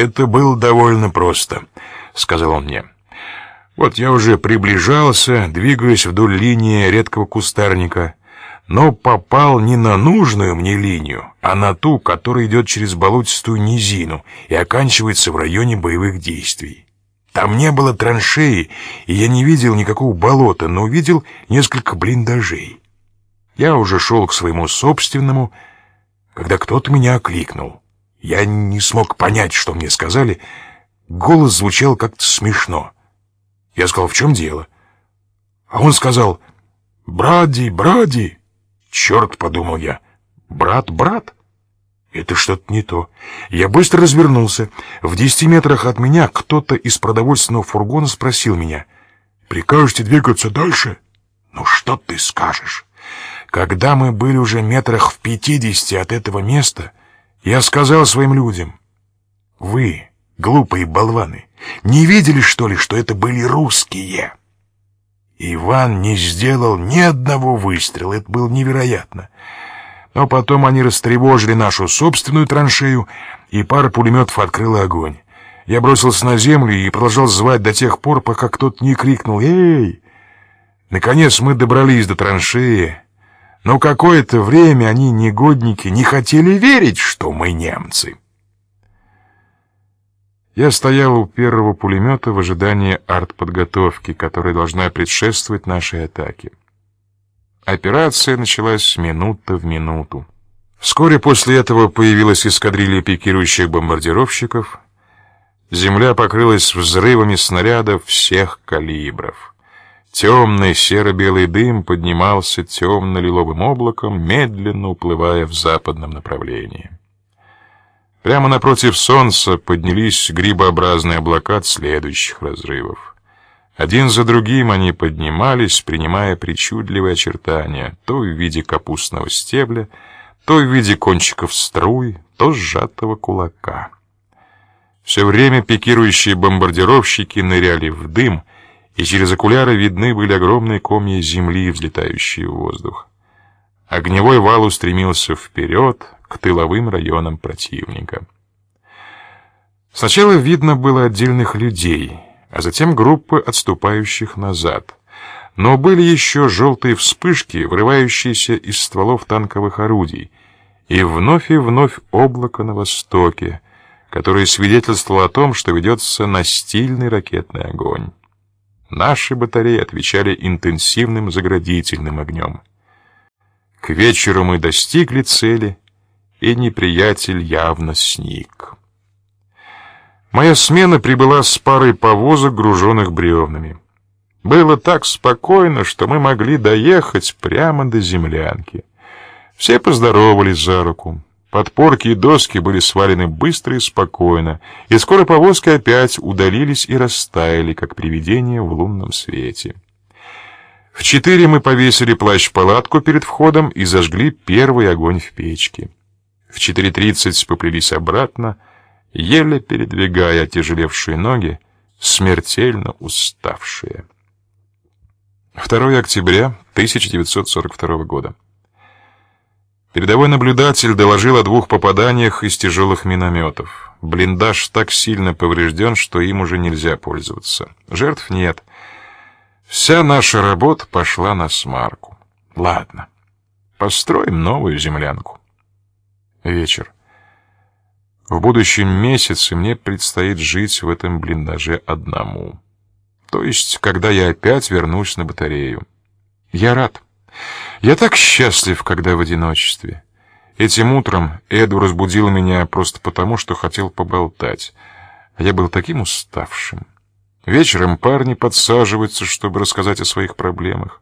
Это было довольно просто, сказал он мне. Вот я уже приближался, двигаясь вдоль линии редкого кустарника, но попал не на нужную мне линию, а на ту, которая идет через болотистую низину и оканчивается в районе боевых действий. Там не было траншеи, и я не видел никакого болота, но увидел несколько блиндажей. Я уже шел к своему собственному, когда кто-то меня окликнул. Я не смог понять, что мне сказали. Голос звучал как-то смешно. Я сказал, в чем дело? А он сказал, «Бради, Бради!» «Черт!» — подумал я. «Брат, брат?» Это что-то не то. Я быстро развернулся. В десяти метрах от меня кто-то из продовольственного фургона спросил меня, «Прикажете двигаться дальше?» «Ну что ты скажешь?» Когда мы были уже метрах в пятидесяти от этого места, я сказал своим людям, «Вы, глупые болваны, не видели, что ли, что это были русские?» Иван не сделал ни одного выстрела, это было невероятно. Но потом они растревожили нашу собственную траншею, и пара пулеметов открыла огонь. Я бросился на землю и продолжал звать до тех пор, пока кто-то не крикнул «Эй!». Наконец мы добрались до траншеи, но какое-то время они, негодники, не хотели верить, что мы немцы. Я стоял у первого пулемета в ожидании артподготовки, которая должна предшествовать нашей атаке. Операция началась минута в минуту. Вскоре после этого появилась эскадрилья пикирующих бомбардировщиков. Земля покрылась взрывами снарядов всех калибров. Темный серо-белый дым поднимался темно-лиловым облаком, медленно уплывая в западном направлении. Прямо напротив солнца поднялись грибообразные облака от следующих разрывов. Один за другим они поднимались, принимая причудливые очертания, то в виде капустного стебля, то в виде кончиков струй, то сжатого кулака. Все время пикирующие бомбардировщики ныряли в дым, и через окуляры видны были огромные комья земли, взлетающие в воздух. Огневой вал устремился вперед, к тыловым районам противника. Сначала видно было отдельных людей, а затем группы отступающих назад. Но были еще желтые вспышки, вырывающиеся из стволов танковых орудий, и вновь и вновь облако на востоке, которое свидетельствовало о том, что ведется настильный ракетный огонь. Наши батареи отвечали интенсивным заградительным огнем. К вечеру мы достигли цели и неприятель явно сник. Моя смена прибыла с парой повозок, груженных бревнами. Было так спокойно, что мы могли доехать прямо до землянки. Все поздоровались за руку. Подпорки и доски были свалены быстро и спокойно, и скоро повозки опять удалились и растаяли, как привидения в лунном свете. В четыре мы повесили плащ-палатку перед входом и зажгли первый огонь в печке. В 4.30 поплелись обратно, еле передвигая тяжелевшие ноги, смертельно уставшие. 2 октября 1942 года. Передовой наблюдатель доложил о двух попаданиях из тяжелых минометов. Блиндаж так сильно поврежден, что им уже нельзя пользоваться. Жертв нет. Вся наша работа пошла на смарку. Ладно, построим новую землянку. Вечер. В будущем месяце мне предстоит жить в этом блиндаже одному. То есть, когда я опять вернусь на батарею. Я рад. Я так счастлив, когда в одиночестве. Этим утром Эду разбудил меня просто потому, что хотел поболтать. А я был таким уставшим. Вечером парни подсаживаются, чтобы рассказать о своих проблемах.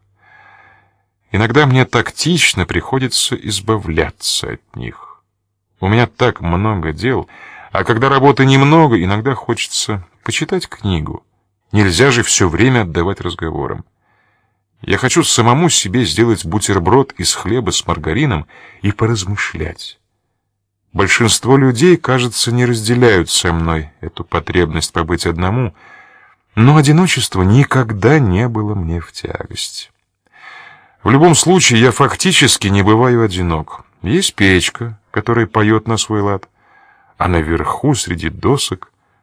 Иногда мне тактично приходится избавляться от них. У меня так много дел, а когда работы немного, иногда хочется почитать книгу. Нельзя же все время отдавать разговорам. Я хочу самому себе сделать бутерброд из хлеба с маргарином и поразмышлять. Большинство людей, кажется, не разделяют со мной эту потребность побыть одному, но одиночество никогда не было мне в тягость. В любом случае, я фактически не бываю одинок. Есть печка, который поет на свой лад. а наверху, среди досок,